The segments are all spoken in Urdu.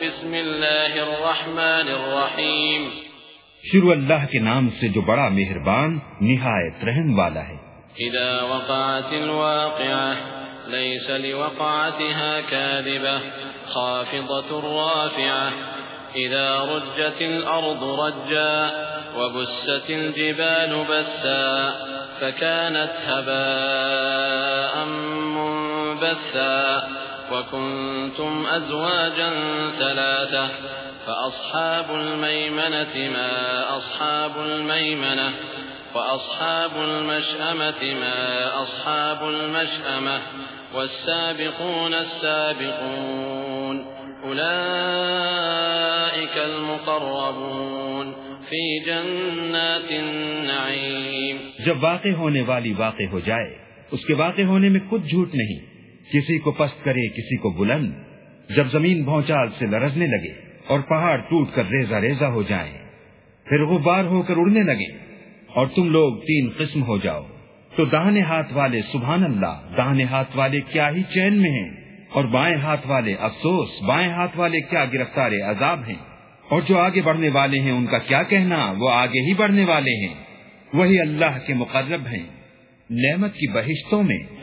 بسم اللہ الرحمن الرحیم۔ شروع اللہ کے نام سے جو بڑا مہربان نہایت رحم والا ہے۔ اذا وقعت الواقعة ليس لوقعتها كاذبة خافضة رافعة إذا رجت الأرض رجا وبست الجبال بسا فكانت هباء منبثا۔ وكنتم أزواجا ثلاثة فأصحاب الميمنة ما أصحاب الميمنة وأصحاب المشأمة ما أصحاب المشأمة والسابقون السابقون أولئك المقربون في جنات النعيم جب واقع ہونے والی واقع ہو جائے، اس کے واقع ہونے میں کچھ جھوٹ نہیں۔ کسی کو پست کرے، کسی کو بلند، جب زمین بھونچال سے لرزنے لگے اور پہاڑ ٹوٹ کر ریزہ ریزہ ہو جائیں پھر غبار ہو کر اڑنے لگے اور تم لوگ تین قسم ہو جاؤ۔ تو داہنے ہاتھ والے سبحان اللہ، داہنے ہاتھ والے کیا ہی چین میں ہیں؟ اور بائیں ہاتھ والے افسوس، بائیں ہاتھ والے کیا گرفتار عذاب ہیں؟ اور جو آگے بڑھنے والے ہیں، ان کا کیا کہنا؟ وہ آگے ہی بڑھنے والے ہیں۔ وہی اللہ کے مقرب ہیں۔ نعمت کی بہشتوں میں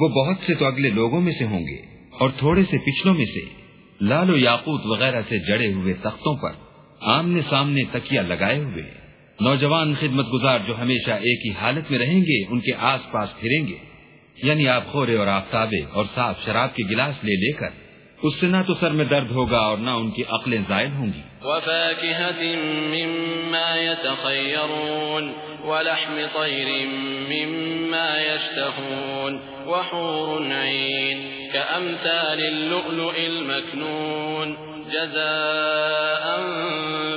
وہ بہت سے تو اگلے لوگوں میں سے ہوں گے اور تھوڑے سے پچھلوں میں سے لال و یاقوت وغیرہ سے جڑے ہوئے تختوں پر آمنے سامنے تکیا لگائے ہوئے نوجوان خدمت گزار جو ہمیشہ ایک ہی حالت میں رہیں گے، ان کے آس پاس پھریں گے۔ یعنی آپ خورے اور آفتابے اور صاف شراب کے گلاس لے لے کر، اس سے نہ تو سر میں درد ہوگا اور نہ ان کی عقلیں زائد ہوں گی۔ وفاكهة مما يتخيرون ولحم طير مما يشتهون وحور عين، كأمثال اللؤلؤ المكنون، جزاء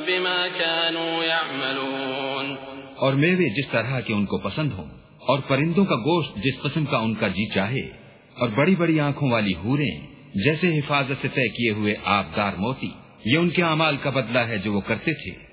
بما كانوا يعملون. اور میوے جس طرح کے ان کو پسند ہوں، اور پرندوں کا گوشت جس قسم کا ان کا جی چاہے، اور بڑی بڑی آنکھوں والی ہوریں جیسے حفاظت سے طے کیے ہوئے آبدار موتی، یہ ان کے اعمال کا بدلہ ہے جو وہ کرتے تھے۔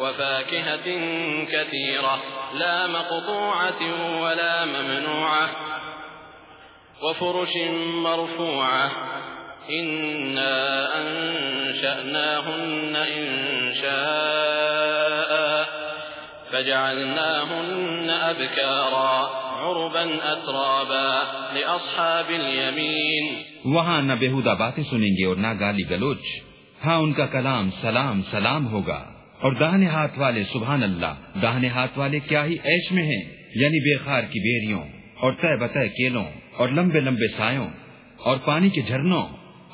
وفاكهة كثيرة، لا مقطوعة ولا ممنوعة. وفرش مرفوعة، إنا أنشأناهن إن شاء. فجعلناهن أبكارا، عربا أترابا لأصحاب اليمين. وہاں نہ بےحدہ باتیں سنیں گے اور نہ گالی گلوچ ہاں ان کا کلام سلام سلام ہوگا۔ اور داہنے ہاتھ والے سبحان اللہ، داہنے ہاتھ والے کیا ہی عیش میں ہیں یعنی بے خار کی بیریوں اور طے بتہ کیلوں اور لمبے لمبے سایوں اور پانی کے جھرنوں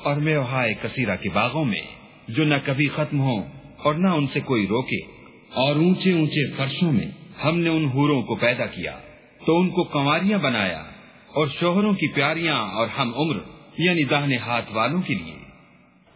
اور میوہائے کثیرہ کے باغوں میں، جو نہ کبھی ختم ہو اور نہ ان سے کوئی روکے اور اونچے اونچے فرشوں میں ہم نے ان ہوروں کو پیدا کیا، تو ان کو کنواریاں بنایا اور شوہروں کی پیاریاں اور ہم عمر یعنی داہنے ہاتھ والوں کے لیے۔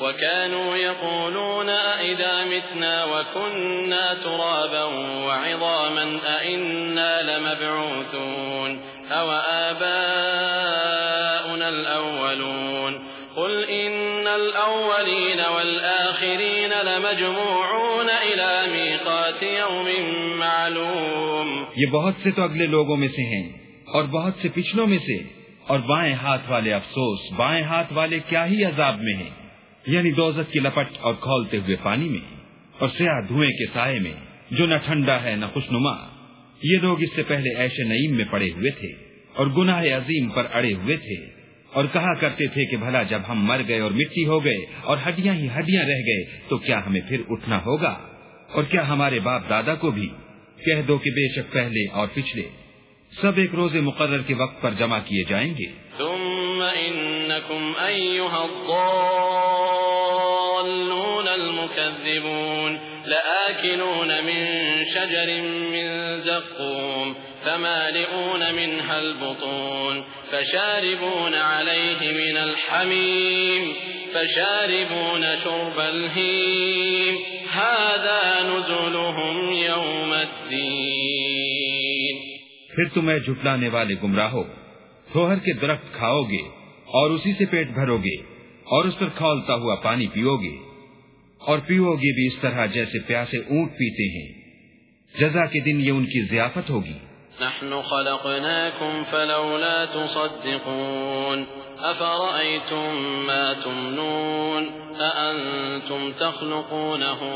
وكانوا يقولون أئذا متنا وكنا ترابا وعظاما أئنا لمبعوثون أو آباؤنا الأولون قل إن الأولين والآخرين لمجموعون إلى ميقات يوم معلوم یہ بہت سے تو اگلے لوگوں میں سے ہیں اور بہت سے پچھلوں میں سے اور بائیں ہاتھ والے افسوس، بائیں ہاتھ والے کیا ہی عذاب میں ہیں؟ یعنی دوزت کی لپٹ اور کھولتے ہوئے پانی میں اور سیاہ دھوئیں کے سائے میں، جو نہ ٹھنڈا ہے نہ خوشنما۔ یہ لوگ اس سے پہلے ایشے نعیم میں پڑے ہوئے تھے اور گناہ عظیم پر اڑے ہوئے تھے اور کہا کرتے تھے کہ بھلا جب ہم مر گئے اور مٹی ہو گئے اور ہڈیاں ہی ہڈیاں رہ گئے، تو کیا ہمیں پھر اٹھنا ہوگا؟ اور کیا ہمارے باپ دادا کو بھی؟ کہہ دو کہ بے شک پہلے اور پچھلے۔ سب ایک روز مقرر کے وقت پر جمع کیے جائیں گے۔ ثم انکم ایوہ الضالون المکذبون لآکلون من شجر من زقوم فمالئون منها البطون فشاربون عليه من الحميم فشاربون شرب الهيم هذا نزلهم يوم الدين پھر تمہیں جھٹلانے والے گمراہو سوہر کے درخت کھاؤ گے اور اسی سے پیٹ بھرو گے۔ اور اس پر کھولتا ہوا پانی پیو گے اور پیو گے بھی اس طرح جیسے پیاسے اونٹ پیتے ہیں۔ جزا کے دن یہ ان کی ضیافت ہوگی۔ نحن خلقناكم فلولا تصدقون۔ أفرأيتم ما تمنون؟ أأنتم تخلقونه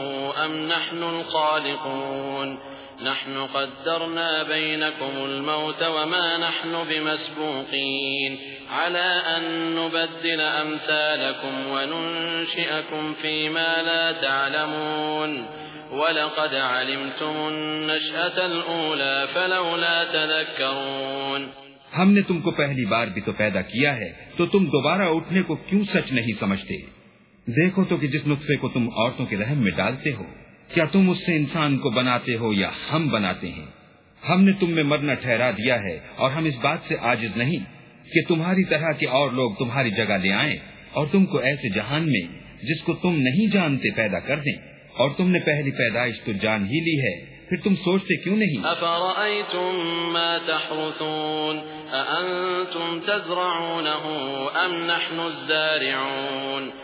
أم نحن الخالقون؟ نحن قدرنا بينكم الموت وما نحن بمسبوقين. على أن نبدل أمثالكم وننشئكم فيما لا تعلمون. وَلَقَدْ عَلِمْتُمُ النَّشْأَةَ الْأُولَى فَلَوْلَا تَذَكَّرُونَ. ہم نے تم کو پہلی بار بھی تو پیدا کیا ہے، تو تم دوبارہ اٹھنے کو کیوں سچ نہیں سمجھتے؟ دیکھو تو کہ جس نطفے کو تم عورتوں کے رحم میں ڈالتے ہو کیا تم اس سے انسان کو بناتے ہو یا ہم بناتے ہیں؟ ہم نے تم میں مرنا ٹھہرا دیا ہے اور ہم اس بات سے آجز نہیں کہ تمہاری طرح کے اور لوگ تمہاری جگہ لے آئیں اور تم کو ایسے جہان میں جس کو تم نہیں جانتے پیدا کر دیں۔ اور تم نے پہلی پیدائش تو جان ہی لی ہے، پھر تم سوچتے کیوں نہیں؟ افرأيتم ما تحرثون اانتم تزرعونه ام نحن الزارعون؟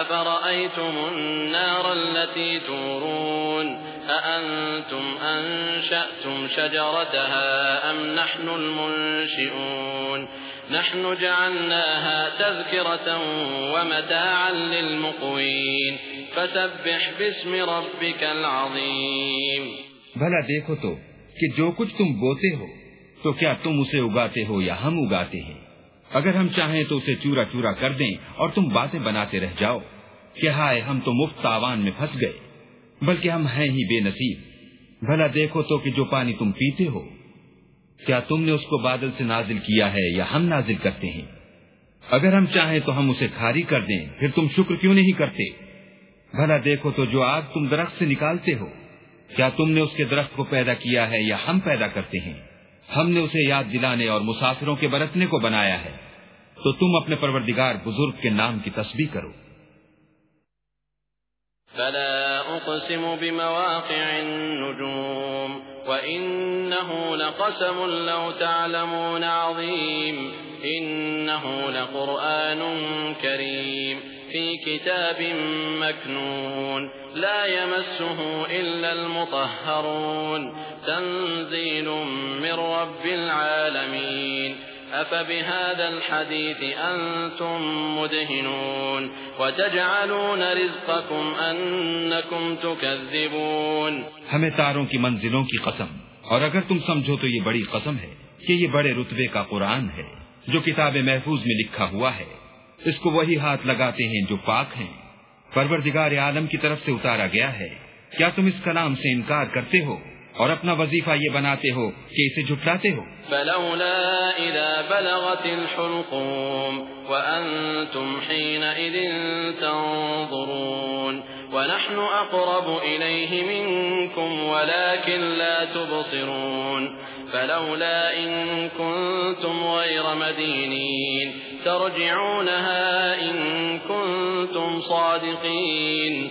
أفرأيتم النار التي تورون أأنتم أنشأتم شجرتها أم نحن المنشئون نحن جعلناها تذكرة ومتاعا للمقوين فسبح باسم ربك العظيم بھلا دیکھو تو کہ جو کچھ تم بوتے ہو، تو کیا تم اسے اگاتے ہو یا ہم اگاتے ہیں؟ اگر ہم چاہیں تو اسے چورا چورا کر دیں اور تم باتیں بناتے رہ جاؤ۔ کہ ہائے، ہم تو مفت تاوان میں پھنس گئے۔ بلکہ ہم ہیں ہی بے نصیب۔ بھلا دیکھو تو کہ جو پانی تم پیتے ہو۔ کیا تم نے اس کو بادل سے نازل کیا ہے یا ہم نازل کرتے ہیں؟ اگر ہم چاہیں تو ہم اسے کھاری کر دیں، پھر تم شکر کیوں نہیں کرتے؟ بھلا دیکھو تو جو آگ تم درخت سے نکالتے ہو۔ کیا تم نے اس کے درخت کو پیدا کیا ہے یا ہم پیدا کرتے ہیں؟ ہم نے اسے یاد دلانے اور مسافروں کے برتنے کو بنایا ہے۔ تو تم اپنے پروردگار بزرگ کے نام کی تسبیح کرو۔ فلا أقسم بمواقع النجوم وإنه لقسم لو تعلمون عظيم إنه لقرآن كريم في كتاب مكنون لا يمسه إلا المطهرون۔ تنزيل من رب العالمين. أفبهذا الحديث أنتم مدهنون. وتجعلون رزقكم أنكم تكذبون. ہمیں تاروں کی منزلوں کی قسم. اور اگر تم سمجھو تو یہ بڑی قسم ہے کہ یہ بڑے رتبے کا قرآن ہے جو کتاب محفوظ میں لکھا ہوا ہے. اس کو وہی ہاتھ لگاتے ہیں جو پاک ہیں. پروردگار عالم کی طرف سے اتارا گیا ہے. کیا تم اس کلام سے انکار کرتے ہو؟ اور اپنا وظیفہ یہ بناتے ہو کہ اسے جھٹلاتے ہو۔ فلولا اذا بلغت الحلقوم وانتم حينئذ تنظرون ونحن اقرب اليه منكم ولكن لا تبصرون فلولا إن كنتم غير مدينين ترجعونها إن كنتم صادقين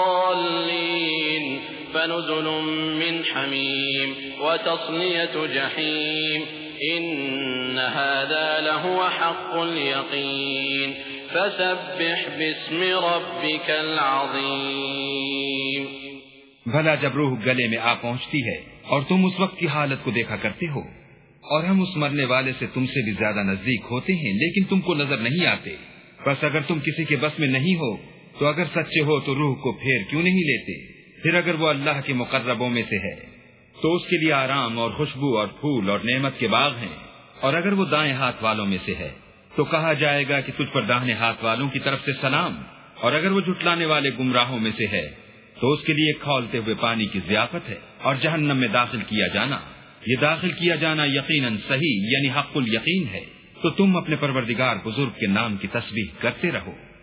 فنزل من حميم وتصلية جحيم إن هذا لهو حق اليقين فسبح باسم ربك العظيم بھلا جب روح گلے میں آ پہنچتی ہے اور تم اس وقت کی حالت کو دیکھا کرتے ہو اور ہم اس مرنے والے سے تم سے بھی زیادہ نزدیک ہوتے ہیں لیکن تم کو نظر نہیں آتے۔ بس اگر تم کسی کے بس میں نہیں ہو، تو اگر سچے ہو تو روح کو پھیر کیوں نہیں لیتے؟ پھر اگر وہ اللہ کے مقربوں میں سے ہے، تو اس کے لیے آرام اور خوشبو اور پھول اور نعمت کے باغ ہیں۔ اور اگر وہ دائیں ہاتھ والوں میں سے ہے، تو کہا جائے گا کہ تجھ پر داہنے ہاتھ والوں کی طرف سے سلام۔ اور اگر وہ جھٹلانے والے گمراہوں میں سے ہے، تو اس کے لیے کھولتے ہوئے پانی کی ضیافت ہے اور جہنم میں داخل کیا جانا۔ یہ داخل کیا جانا یقیناً صحیح یعنی حق ال ہے۔ تو تم اپنے پروردگار بزرگ کے نام کی تصویر کرتے رہو۔